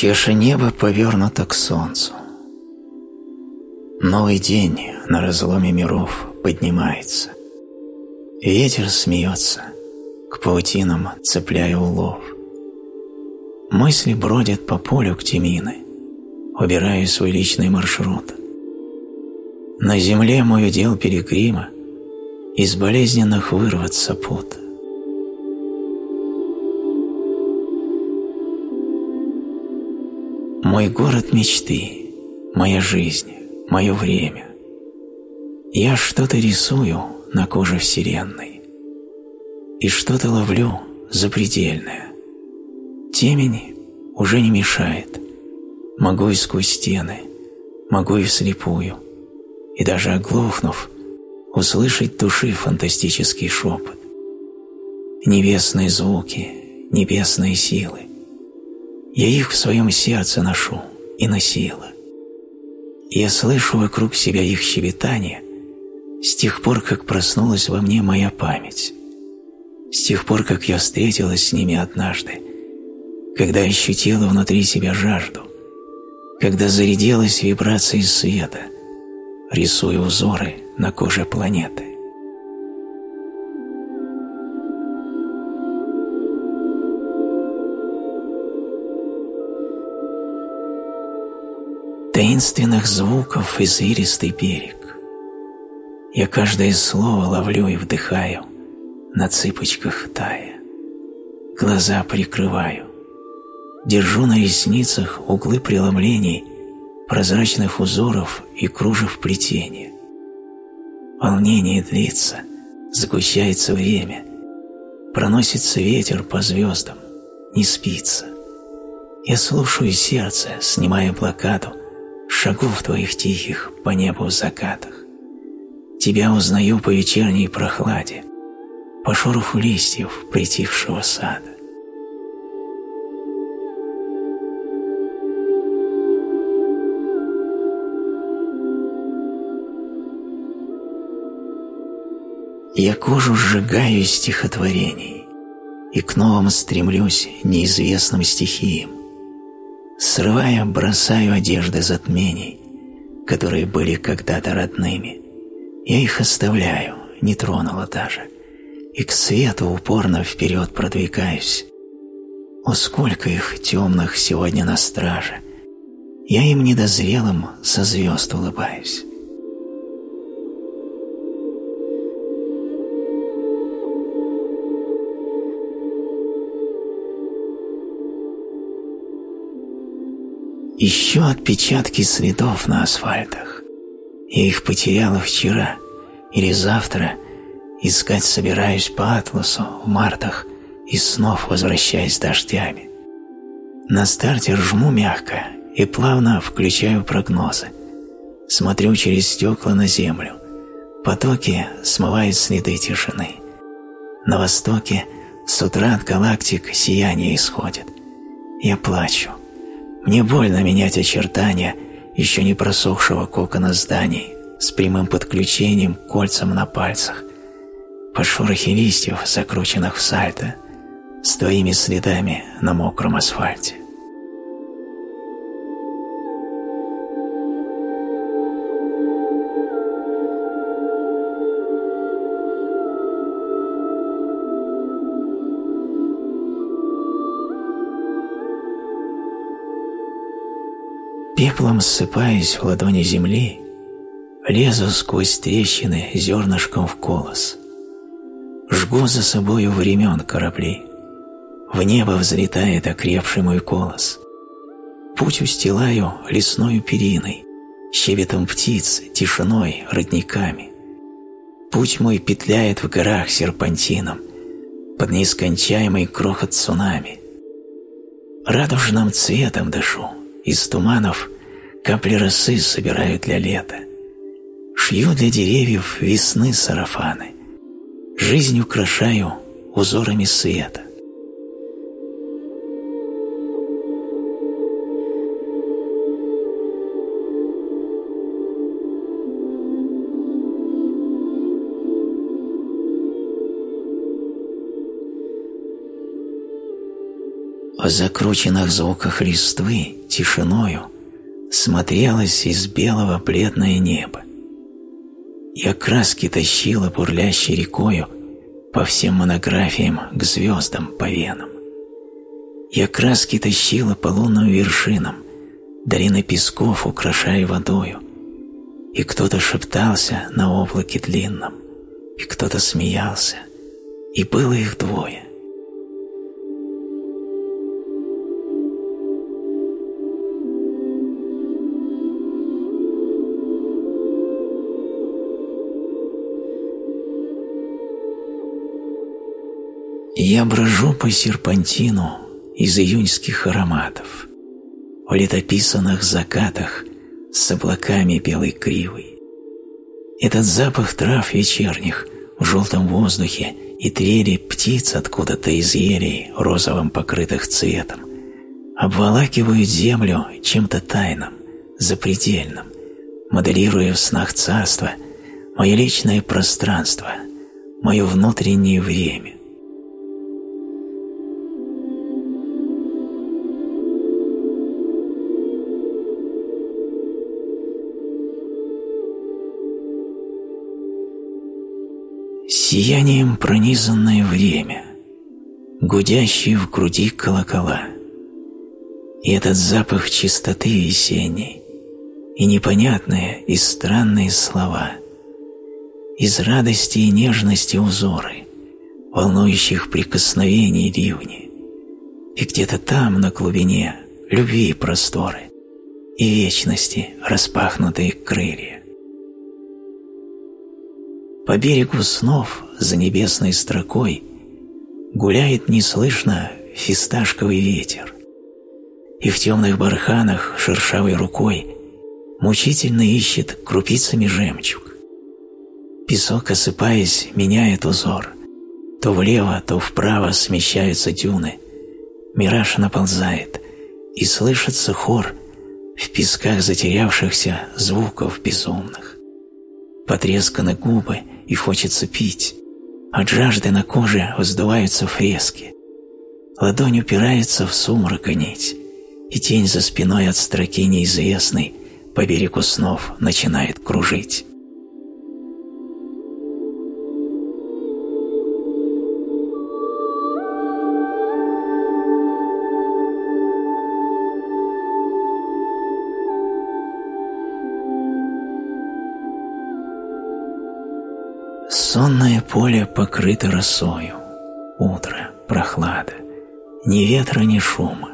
Чеша небо повернуто к солнцу. Новый день на разломе миров поднимается. Ветер смеется, к паутинам цепляя улов. Мысли бродят по полю к Тимины, убирая свой личный маршрут. На земле мой удел перегрима, из болезненных вырваться пут. Мой город мечты, моя жизнь, мое время. Я что-то рисую на коже вселенной и что-то ловлю запредельное. Темень уже не мешает. Могу и сквозь стены, могу и вслепую, и даже оглохнув, услышать души фантастический шепот. Небесные звуки, небесные силы. Я их в своем сердце ношу и носила. Я слышу вокруг себя их щебетание с тех пор, как проснулась во мне моя память, с тех пор, как я встретилась с ними однажды, когда ощутила внутри себя жажду, когда зарядилась вибрацией света, рисуя узоры на коже планеты. Таинственных звуков извилистый берег. Я каждое слово ловлю и вдыхаю, на цыпочках тая. Глаза прикрываю. Держу на ресницах углы преломлений прозрачных узоров и кружев плетения. Волнение длится, сгущается время, проносится ветер по звездам, не спится. Я слушаю сердце, снимая блокаду, шагов твоих тихих по небу в закатах. Тебя узнаю по вечерней прохладе, по шороху листьев притихшего сада. Я кожу сжигаю из стихотворений и к новым стремлюсь неизвестным стихиям срывая, бросаю одежды затмений, которые были когда-то родными. Я их оставляю, не тронула даже, и к свету упорно вперед продвигаюсь. О, сколько их темных сегодня на страже! Я им недозрелым со звезд улыбаюсь. Ищу отпечатки следов на асфальтах. Я их потеряла вчера или завтра. Искать собираюсь по атласу в мартах и снов возвращаясь дождями. На старте жму мягко и плавно включаю прогнозы. Смотрю через стекла на землю. Потоки смывают следы тишины. На востоке с утра от галактик сияние исходит. Я плачу. Мне больно менять очертания еще не просохшего кокона зданий с прямым подключением к кольцам на пальцах, по шорохе листьев, закрученных в сальто, с твоими следами на мокром асфальте. Пеплом ссыпаясь в ладони земли, лезу сквозь трещины зернышком в колос. Жгу за собою времен корабли. В небо взлетает окрепший мой колос. Путь устилаю лесною периной, щебетом птиц, тишиной, родниками. Путь мой петляет в горах серпантином, под неискончаемый крохот цунами. Радужным цветом дышу, из туманов капли росы собираю для лета. Шью для деревьев весны сарафаны. Жизнь украшаю узорами света. о закрученных звуках листвы тишиною смотрелось из белого бледное небо. Я краски тащила бурлящей рекою по всем монографиям к звездам по венам. Я краски тащила по лунным вершинам, долины песков украшая водою, и кто-то шептался на облаке длинном, и кто-то смеялся, и было их двое. Я брожу по серпантину из июньских ароматов, в летописанных закатах с облаками белой кривой. Этот запах трав вечерних в желтом воздухе и трели птиц откуда-то из елей розовым покрытых цветом обволакивают землю чем-то тайным, запредельным, моделируя в снах царства мое личное пространство, мое внутреннее время. Сиянием пронизанное время, гудящие в груди колокола. И этот запах чистоты весенней, и непонятные и странные слова, из радости и нежности узоры, волнующих прикосновений ливни, и где-то там, на глубине, любви просторы и вечности распахнутые крылья. По берегу снов за небесной строкой гуляет неслышно фисташковый ветер, и в темных барханах шершавой рукой мучительно ищет крупицами жемчуг. Песок, осыпаясь, меняет узор. То влево, то вправо смещаются дюны. Мираж наползает, и слышится хор в песках затерявшихся звуков безумных. Потресканы губы, и хочется пить. От жажды на коже вздуваются фрески. Ладонь упирается в сумрак и нить, и тень за спиной от строки неизвестной по берегу снов начинает кружить. Сонное поле покрыто росою, утро, прохлада, ни ветра, ни шума.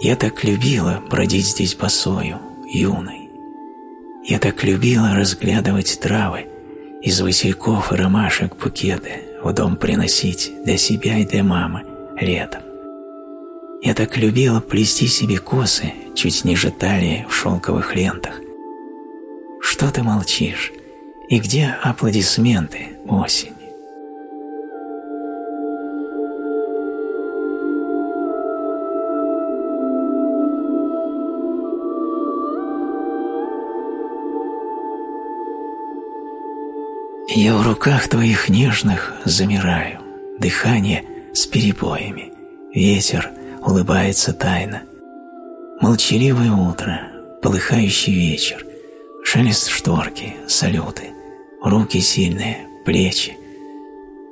Я так любила бродить здесь босою, юной. Я так любила разглядывать травы, из васильков и ромашек букеты в дом приносить для себя и для мамы летом. Я так любила плести себе косы чуть ниже талии в шелковых лентах. Что ты молчишь? И где аплодисменты осени? Я в руках твоих нежных замираю, дыхание с перебоями, ветер улыбается тайно. Молчаливое утро, полыхающий вечер, шелест шторки, салюты руки сильные, плечи,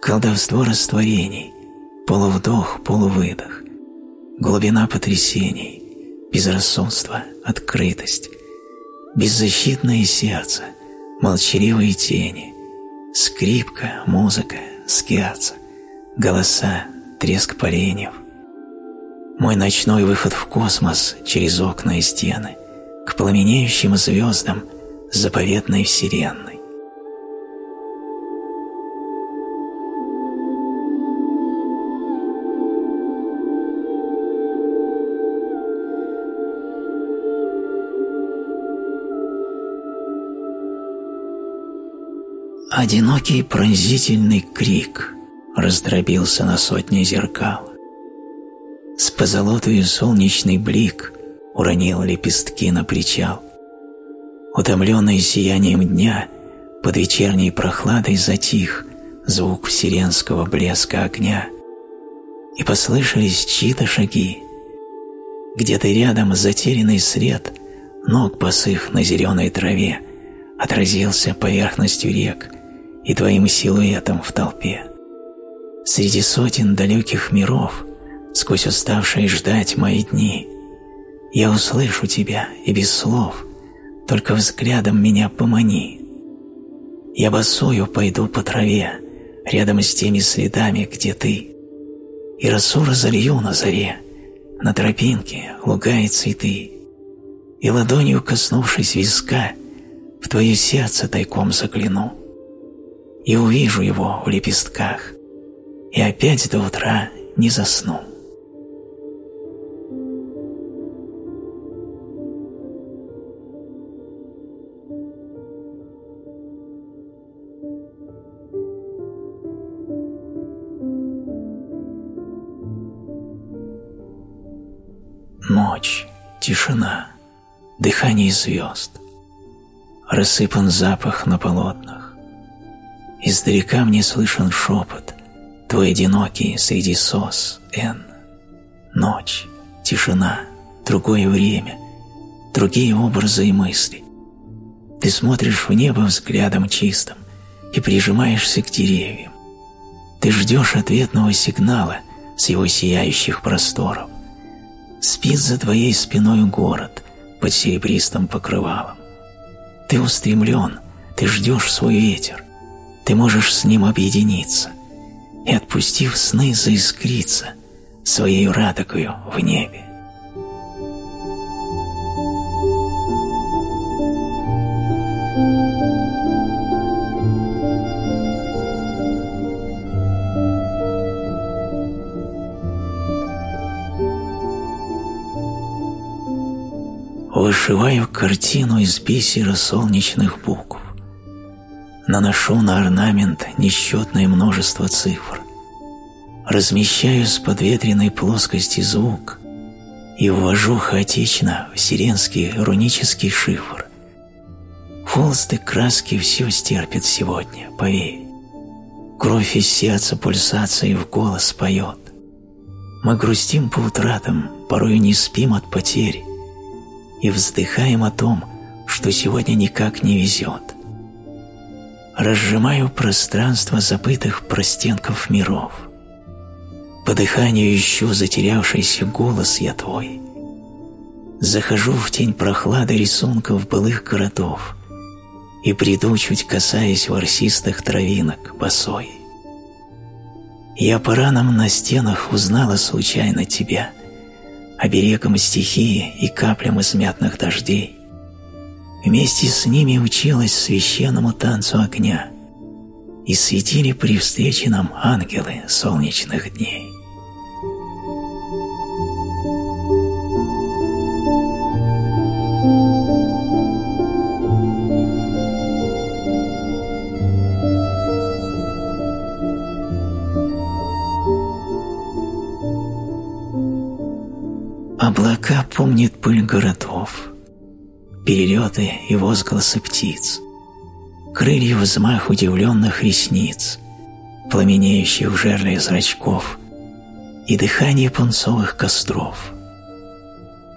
колдовство растворений, полувдох, полувыдох, глубина потрясений, безрассудство, открытость, беззащитное сердце, молчаливые тени, скрипка, музыка, скиаца, голоса, треск поленьев. Мой ночной выход в космос через окна и стены, к пламенеющим звездам заповедной вселенной. Одинокий пронзительный крик раздробился на сотни зеркал. С позолотою солнечный блик уронил лепестки на причал. Утомленный сиянием дня, под вечерней прохладой затих звук вселенского блеска огня. и послышались чьи-то шаги. Где-то рядом затерянный след ног босых на зеленой траве отразился поверхностью рек и твоим силуэтом в толпе. Среди сотен далеких миров, сквозь уставшие ждать мои дни, я услышу тебя и без слов, только взглядом меня помани. Я босою пойду по траве, рядом с теми следами, где ты, и росу разолью на заре, на тропинке луга и цветы, и ладонью коснувшись виска, в твое сердце тайком загляну, и увижу его в лепестках, и опять до утра не засну. Ночь, тишина, дыхание звезд. Рассыпан запах на полотнах. Издалека мне слышен шепот, твой одинокий среди сос, Н. Ночь, тишина, другое время, другие образы и мысли. Ты смотришь в небо взглядом чистым и прижимаешься к деревьям. Ты ждешь ответного сигнала с его сияющих просторов. Спит за твоей спиной город под серебристым покрывалом. Ты устремлен, ты ждешь свой ветер, ты можешь с ним объединиться и, отпустив сны, заискриться своей радугою в небе. Вышиваю картину из бисера солнечных букв. Наношу на орнамент несчетное множество цифр. Размещаю с подветренной плоскости звук и ввожу хаотично в сиренский рунический шифр. Холсты краски все стерпит сегодня, поверь. Кровь из сердца пульсацией в голос поет. Мы грустим по утратам, порою не спим от потери и вздыхаем о том, что сегодня никак не везет. Разжимаю пространство забытых простенков миров. По дыханию ищу затерявшийся голос я твой. Захожу в тень прохлады рисунков былых городов и приду, чуть касаясь ворсистых травинок босой. Я по ранам на стенах узнала случайно тебя — оберегом стихии и каплям из мятных дождей. Вместе с ними училась священному танцу огня, и светили при встрече нам ангелы солнечных дней. Перелеты и возгласы птиц, крылья взмах удивленных ресниц, пламенеющих в жерле зрачков и дыхание пунцовых костров.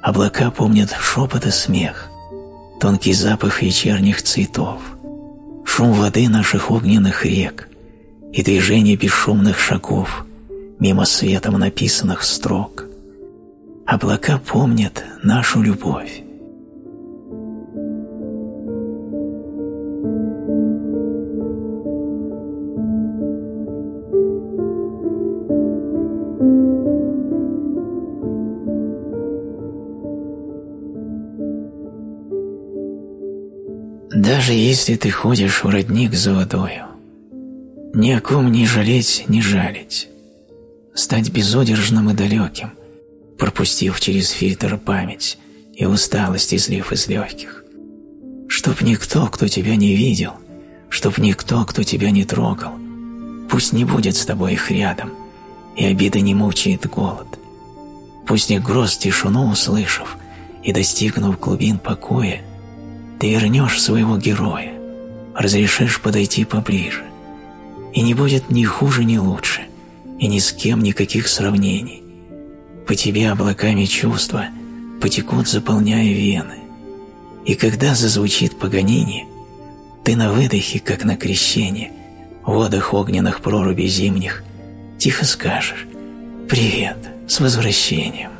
Облака помнят шепот и смех, тонкий запах вечерних цветов, шум воды наших огненных рек и движение бесшумных шагов мимо светом написанных строк. Облака помнят нашу любовь. Даже если ты ходишь в родник за водою, ни о ком не жалеть, не жалить, стать безудержным и далеким – пропустив через фильтр память и усталость излив из легких. Чтоб никто, кто тебя не видел, чтоб никто, кто тебя не трогал, пусть не будет с тобой их рядом, и обида не мучает голод. Пусть не гроз тишину услышав и достигнув глубин покоя, ты вернешь своего героя, разрешишь подойти поближе, и не будет ни хуже, ни лучше, и ни с кем никаких сравнений. По тебе облаками чувства потекут, заполняя вены. И когда зазвучит Паганини, ты на выдохе, как на крещении, в водах огненных прорубей зимних, тихо скажешь «Привет, с возвращением».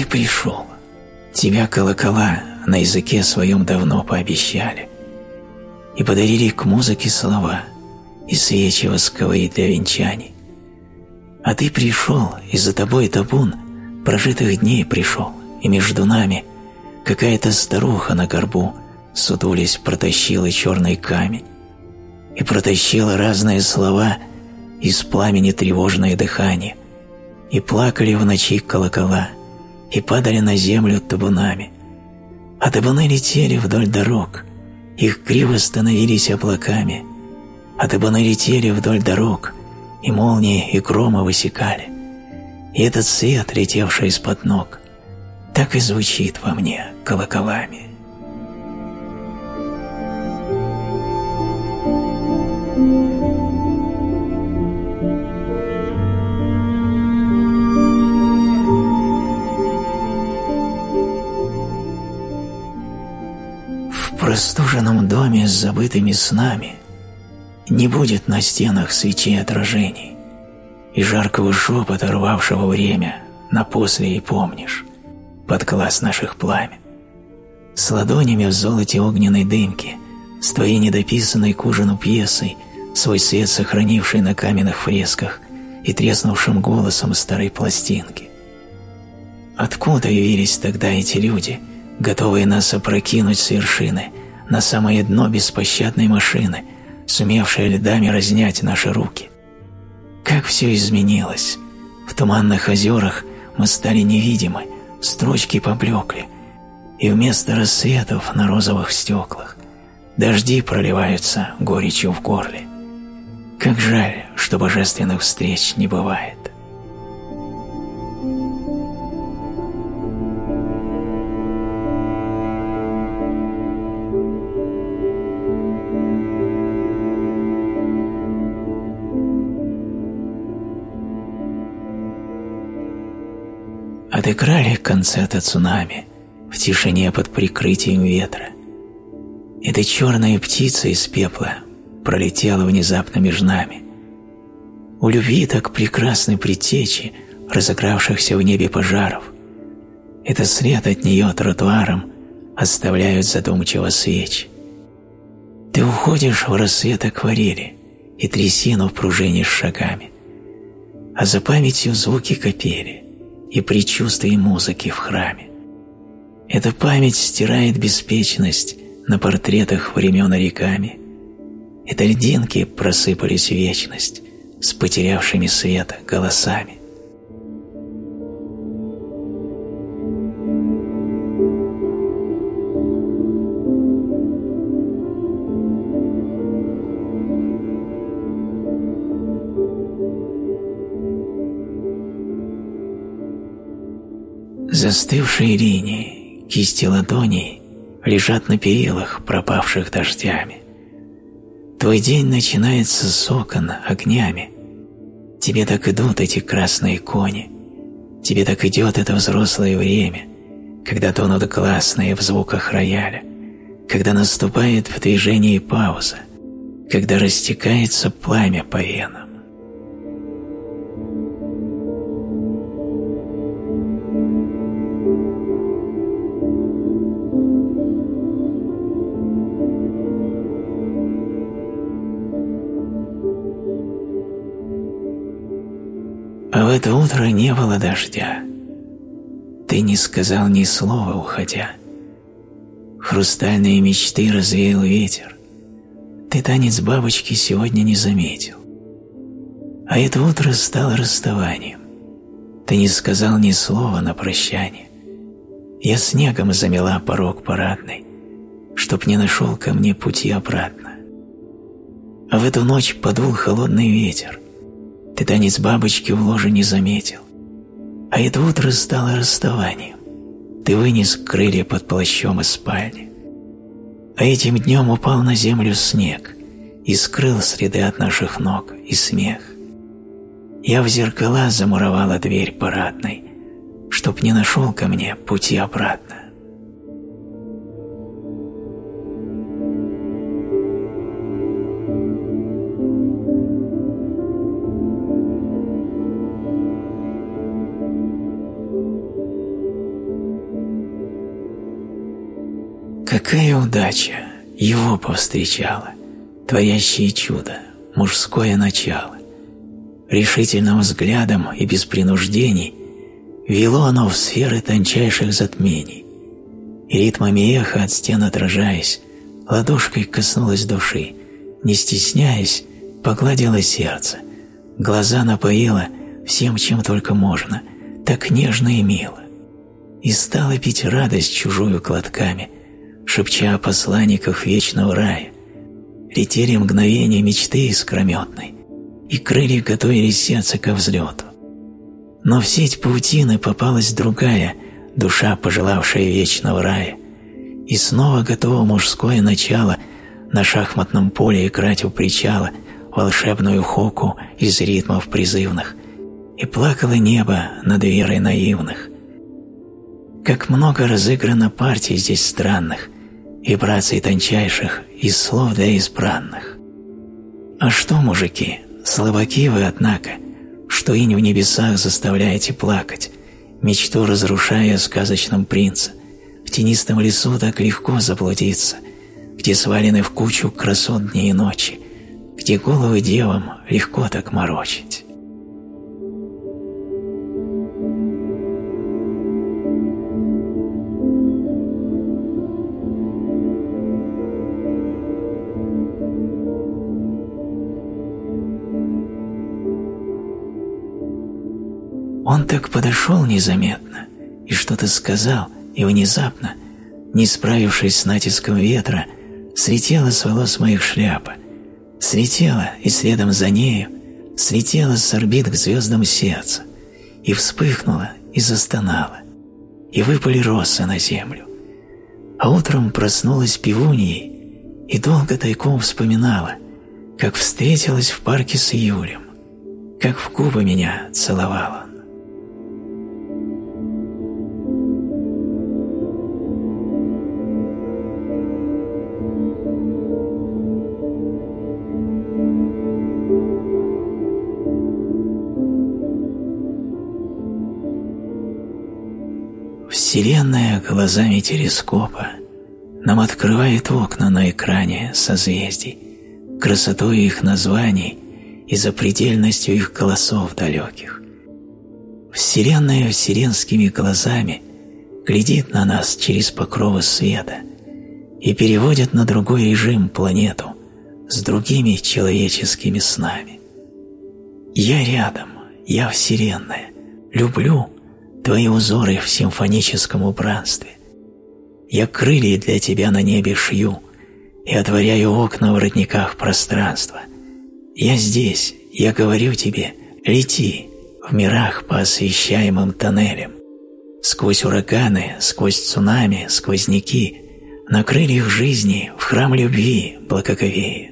Ты пришел. Тебя колокола на языке своем давно пообещали и подарили к музыке слова и свечи восковые для венчаний. А ты пришел, и за тобой табун прожитых дней пришел, и между нами какая-то старуха на горбу, сутулясь, протащила черный камень и протащила разные слова из пламени тревожное дыхание, и плакали в ночи колокола, и падали на землю табунами, а табуны летели вдоль дорог, их криво становились облаками, а табуны летели вдоль дорог, и молнии и громы высекали. И этот свет, летевший из-под ног, так и звучит во мне колоколами. Простуженном доме с забытыми снами не будет на стенах свечей отражений и жаркого шепота, рвавшего время на после и помнишь под глаз наших пламя. С ладонями в золоте огненной дымки, с твоей недописанной к ужину пьесой, свой свет сохранивший на каменных фресках и треснувшим голосом старой пластинки. Откуда явились тогда эти люди, готовые нас опрокинуть с вершины на самое дно беспощадной машины, сумевшие льдами разнять наши руки? Как все изменилось! В туманных озерах мы стали невидимы, строчки поблекли, и вместо рассветов на розовых стеклах дожди проливаются горечью в горле. Как жаль, что божественных встреч не бывает. Отыграли концерты цунами в тишине под прикрытием ветра. Эта черная птица из пепла пролетела внезапно между нами. У любви так прекрасны предтечи разыгравшихся в небе пожаров. Это след от нее тротуаром оставляют задумчиво свечи. Ты уходишь в рассвет акварели и трясину пружинишь шагами, а за памятью звуки капели – и предчувствие музыки в храме. Эта память стирает беспечность на портретах времен реками. Это льдинки просыпались в вечность с потерявшими свет голосами. Застывшие линии, кисти ладоней лежат на перилах, пропавших дождями. Твой день начинается с окон огнями. Тебе так идут эти красные кони. Тебе так идет это взрослое время, когда тонут гласные в звуках рояля, когда наступает в движении пауза, когда растекается пламя по венам. Утро не было дождя. Ты не сказал ни слова, уходя. Хрустальные мечты развеял ветер. Ты танец бабочки сегодня не заметил. А это утро стало расставанием. Ты не сказал ни слова на прощание. Я снегом замела порог парадный, чтоб не нашел ко мне пути обратно. А в эту ночь подул холодный ветер, Ты танец бабочки в ложе не заметил. А это утро стало расставанием. Ты вынес крылья под плащом из спальни. А этим днем упал на землю снег и скрыл следы от наших ног и смех. Я в зеркала замуровала дверь парадной, чтоб не нашел ко мне пути обратно. Какая удача! Его повстречала, творящее чудо, мужское начало. Решительным взглядом и без принуждений вело оно в сферы тончайших затмений, и ритмами эха от стен отражаясь, ладошкой коснулась души, не стесняясь, погладила сердце, глаза напоила всем, чем только можно, так нежно и мило, и стала пить радость чужую глотками – шепча о посланниках вечного рая. Летели мгновения мечты искрометной, и крылья готовили сердце ко взлету. Но в сеть паутины попалась другая, душа, пожелавшая вечного рая, и снова готово мужское начало на шахматном поле играть у причала волшебную хоку из ритмов призывных, и плакало небо над верой наивных. Как много разыграно партий здесь странных – вибраций тончайших из слов для избранных. А что, мужики, слабаки вы, однако, что инь в небесах заставляете плакать, мечту разрушая сказочном принце, в тенистом лесу так легко заблудиться, где свалены в кучу красот дни и ночи, где головы девам легко так морочить. Он так подошел незаметно и что-то сказал, и внезапно, не справившись с натиском ветра, слетела с волос моих шляпа, слетела и следом за нею слетела с орбит к звездам сердца и вспыхнула и застонала, и выпали росы на землю. А утром проснулась пивуньей и долго тайком вспоминала, как встретилась в парке с Юлем, как в губы меня целовала. Вселенная глазами телескопа нам открывает окна на экране созвездий, красотой их названий и запредельностью их голосов далеких. Вселенная вселенскими глазами глядит на нас через покровы света и переводит на другой режим планету с другими человеческими снами. Я рядом, я Вселенная, люблю – твои узоры в симфоническом убранстве. Я крылья для тебя на небе шью и отворяю окна в родниках пространства. Я здесь, я говорю тебе, лети в мирах по освещаемым тоннелям. Сквозь ураганы, сквозь цунами, сквозняки, на крыльях жизни в храм любви благоговея.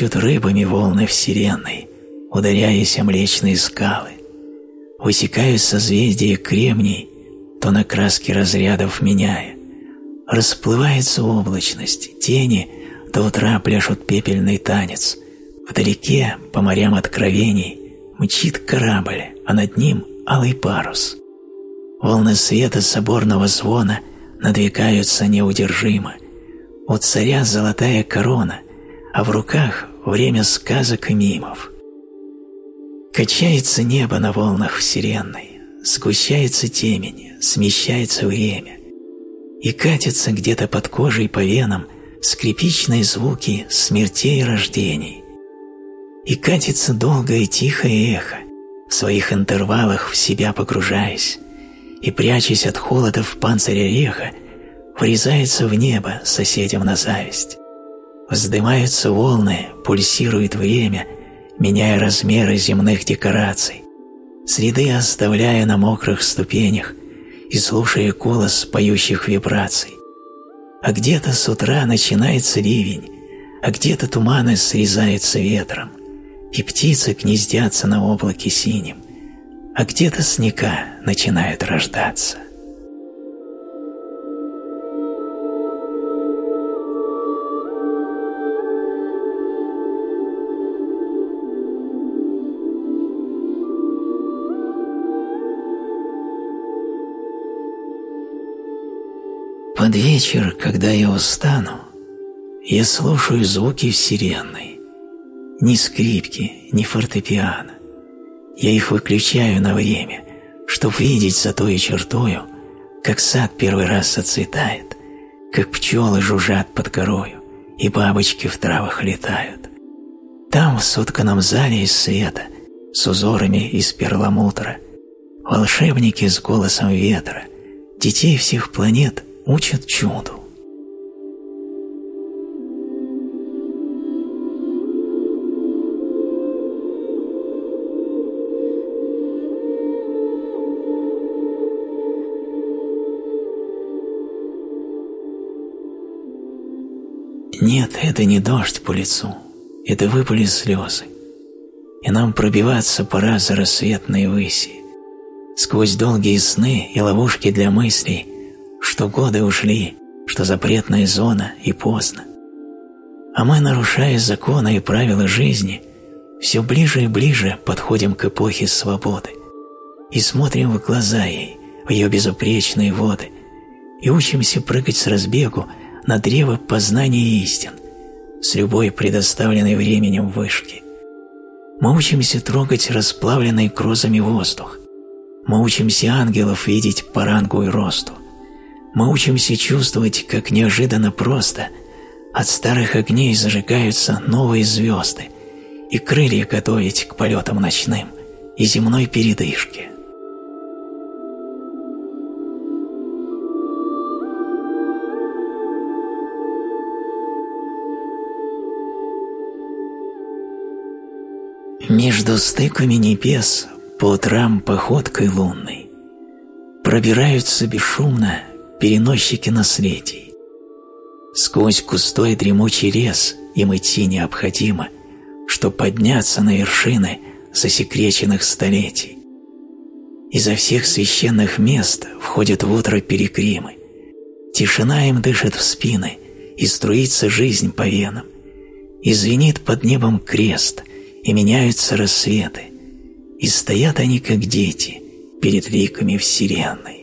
Плещут рыбами волны вселенной, ударяясь о млечные скалы. Высекают созвездия кремний, то на краски разрядов меняя. Расплывается облачность, тени до утра пляшут пепельный танец. Вдалеке, по морям откровений, мчит корабль, а над ним алый парус. Волны света соборного звона надвигаются неудержимо. У царя золотая корона — а в руках время сказок и мимов. Качается небо на волнах вселенной, сгущается темень, смещается время, и катятся где-то под кожей по венам скрипичные звуки смертей и рождений. И катится долгое тихое эхо, в своих интервалах в себя погружаясь, и, прячась от холода в панцире ореха, врезается в небо соседям на зависть. Вздымаются волны, пульсирует время, меняя размеры земных декораций, следы оставляя на мокрых ступенях и слушая голос поющих вибраций. А где-то с утра начинается ливень, а где-то туманы срезаются ветром, и птицы гнездятся на облаке синем, а где-то снега начинают рождаться. Под вечер, когда я устану, я слушаю звуки вселенной. Ни скрипки, ни фортепиано. Я их выключаю на время, чтоб видеть за той чертою, как сад первый раз зацветает, как пчелы жужжат под корою, и бабочки в травах летают. Там, в сотканном зале из света, с узорами из перламутра, волшебники с голосом ветра, детей всех планет учат чуду. Нет, это не дождь по лицу, это выпали слезы. И нам пробиваться пора за рассветные выси. Сквозь долгие сны и ловушки для мыслей, что годы ушли, что запретная зона и поздно. А мы, нарушая законы и правила жизни, все ближе и ближе подходим к эпохе свободы и смотрим в глаза ей, в ее безупречные воды, и учимся прыгать с разбегу на древо познания истин, с любой предоставленной временем вышки. Мы учимся трогать расплавленный крузами воздух. Мы учимся ангелов видеть по рангу и росту. Мы учимся чувствовать, как неожиданно просто от старых огней зажигаются новые звезды и крылья готовить к полетам ночным и земной передышке. Между стыками небес по утрам походкой лунной пробираются бесшумно переносчики наследий. Сквозь густой дремучий лес им идти необходимо, чтоб подняться на вершины засекреченных столетий. Изо всех священных мест входят в утро перекримы. Тишина им дышит в спины, и струится жизнь по венам. И звенит под небом крест, и меняются рассветы. И стоят они, как дети, перед ликами Вселенной.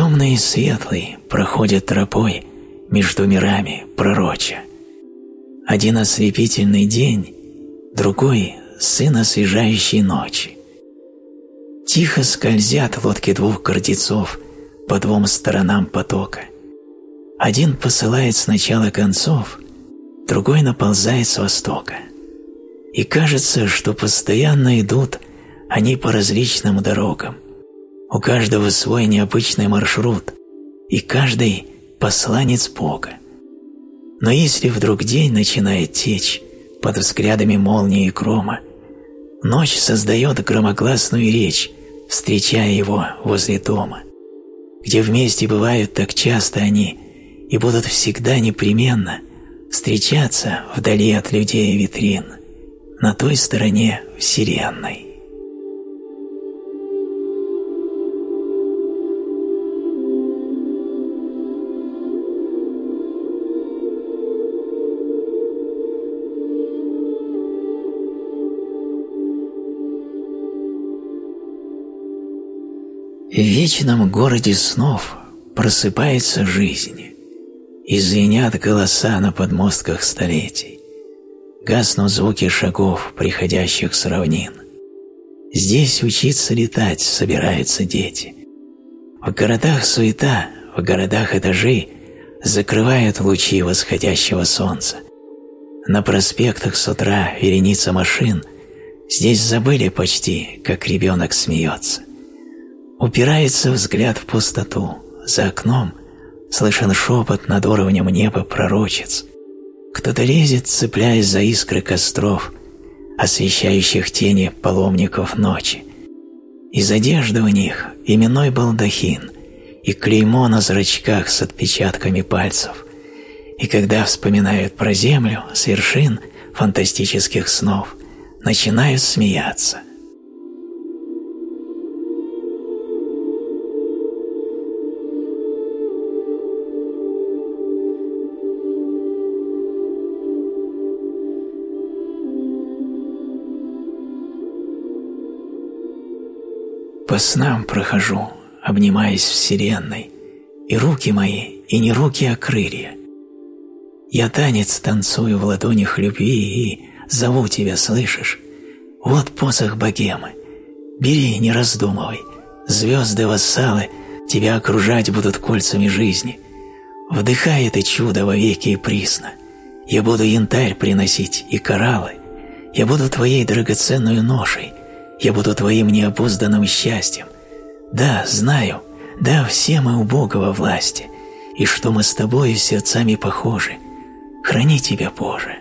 Темный и светлый проходят тропой между мирами пророча. Один ослепительный день, другой — сын освежающей ночи. Тихо скользят лодки двух гордецов по двум сторонам потока. Один посылает сначала концов, другой наползает с востока. И кажется, что постоянно идут они по различным дорогам – у каждого свой необычный маршрут, и каждый – посланец Бога. Но если вдруг день начинает течь под взглядами молнии и грома, ночь создает громогласную речь, встречая его возле дома, где вместе бывают так часто они и будут всегда непременно встречаться вдали от людей и витрин, на той стороне Вселенной. В вечном городе снов просыпается жизнь, и звенят голоса на подмостках столетий. гаснут звуки шагов, приходящих с равнин. Здесь учиться летать собираются дети. В городах суета, в городах этажи закрывают лучи восходящего солнца. На проспектах с утра вереница машин, здесь забыли почти, как ребенок смеется. Упирается взгляд в пустоту, за окном слышен шепот над уровнем неба пророчец. Кто-то лезет, цепляясь за искры костров, освещающих тени паломников ночи. Из одежды у них именной балдахин и клеймо на зрачках с отпечатками пальцев. И когда вспоминают про землю с вершин фантастических снов, начинают смеяться. По снам прохожу, обнимаясь вселенной, и руки мои, и не руки, а крылья. Я танец танцую в ладонях любви и зову тебя, слышишь? Вот посох богемы. Бери, не раздумывай. Звезды-вассалы тебя окружать будут кольцами жизни. Вдыхай это чудо вовеки и присно. Я буду янтарь приносить и кораллы. Я буду твоей драгоценной ношей, я буду твоим неопозданным счастьем. Да, знаю, да, все мы у Бога во власти, и что мы с тобою сердцами похожи. Храни тебя, Боже.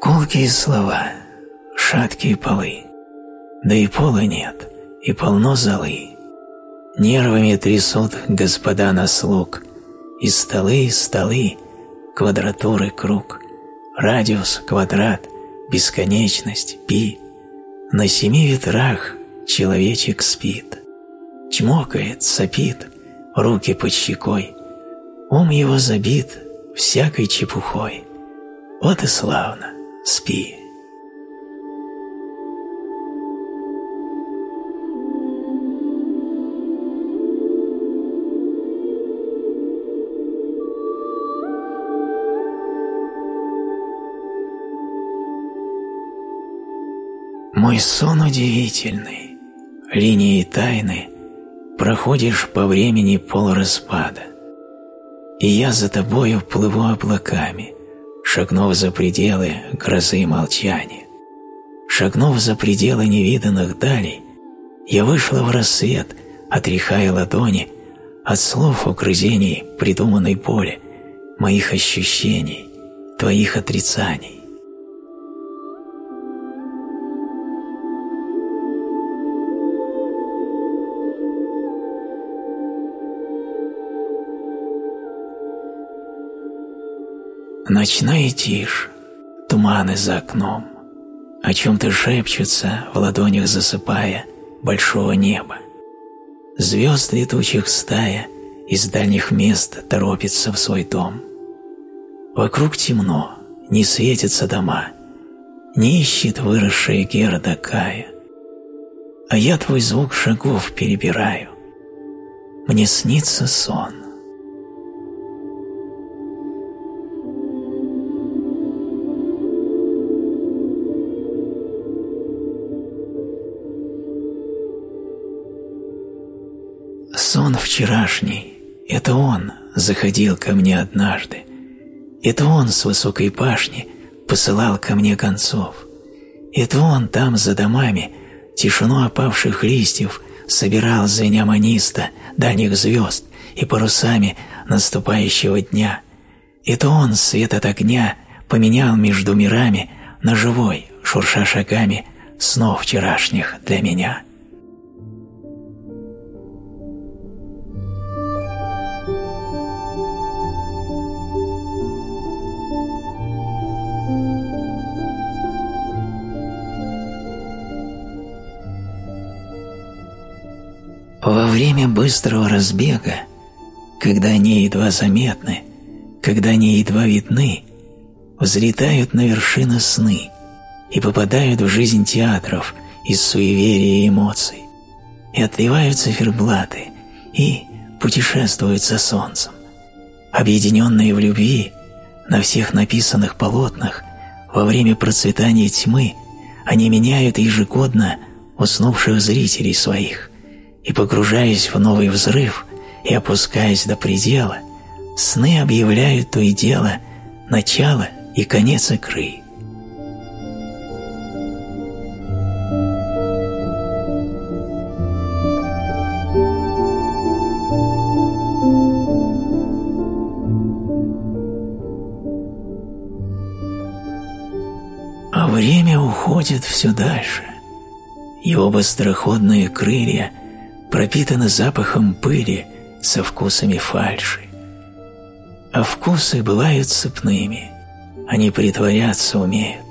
Колкие слова — шаткие полы, да и пола нет, и полно золы. Нервами трясут господа на слуг, и столы, столы, квадратуры, круг, радиус, квадрат, бесконечность, пи. На семи ветрах человечек спит, чмокает, сопит, руки под щекой, ум его забит всякой чепухой. Вот и славно, спи. Мой сон удивительный, линии тайны, проходишь по времени полураспада. И я за тобою плыву облаками, шагнув за пределы грозы и молчания. Шагнув за пределы невиданных далей, я вышла в рассвет, отряхая ладони от слов угрызений придуманной боли, моих ощущений, твоих отрицаний. Ночная тишь, туманы за окном, о чем-то шепчутся, в ладонях засыпая, большого неба. Звезд летучих стая из дальних мест торопится в свой дом. Вокруг темно, не светятся дома, не ищет выросшая Герда Кая. А я твой звук шагов перебираю. Мне снится сон. Вчерашний — это он заходил ко мне однажды. Это он с высокой башни посылал ко мне концов. Это он там за домами тишину опавших листьев собирал звеня маниста дальних звезд и парусами наступающего дня. Это он свет от огня поменял между мирами на живой, шурша шагами снов вчерашних для меня. Время быстрого разбега, когда они едва заметны, когда они едва видны, взлетают на вершины сны и попадают в жизнь театров из суеверия и эмоций, и отливают циферблаты, и путешествуют за солнцем. Объединенные в любви, на всех написанных полотнах, во время процветания тьмы, они меняют ежегодно уснувших зрителей своих, и, погружаясь в новый взрыв и опускаясь до предела, сны объявляют то и дело начало и конец игры. А время уходит все дальше. Его быстроходные крылья пропитаны запахом пыли со вкусами фальши. А вкусы бывают цепными, они притворяться умеют.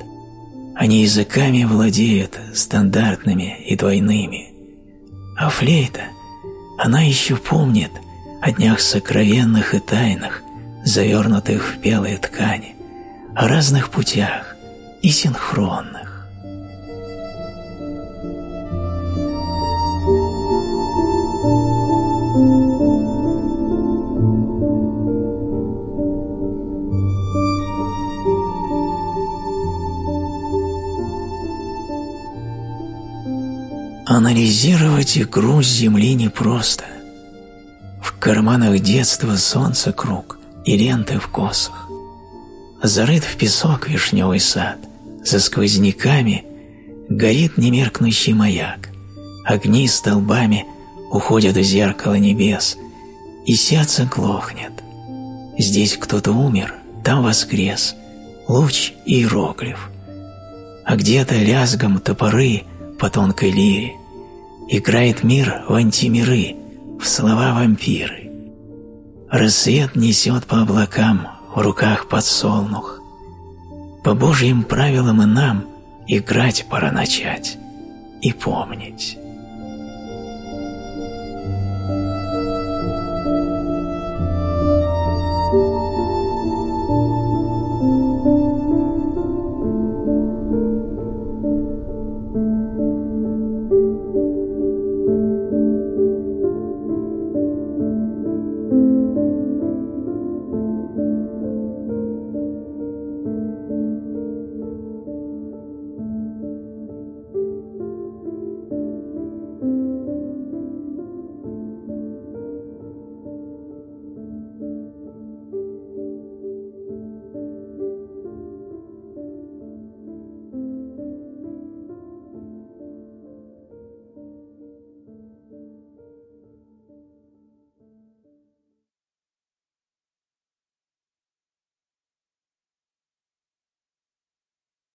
Они языками владеют стандартными и двойными. А флейта, она еще помнит о днях сокровенных и тайных, завернутых в белые ткани, о разных путях и синхронных. Анализировать игру с земли непросто. В карманах детства солнце круг и ленты в косах. Зарыт в песок вишневый сад, за сквозняками горит немеркнущий маяк. Огни столбами уходят в зеркало небес, и сердце глохнет. Здесь кто-то умер, там воскрес, луч и иероглиф. А где-то лязгом топоры по тонкой лире Играет мир в антимиры, в слова вампиры. Рассвет несет по облакам в руках подсолнух. По Божьим правилам и нам играть пора начать и помнить.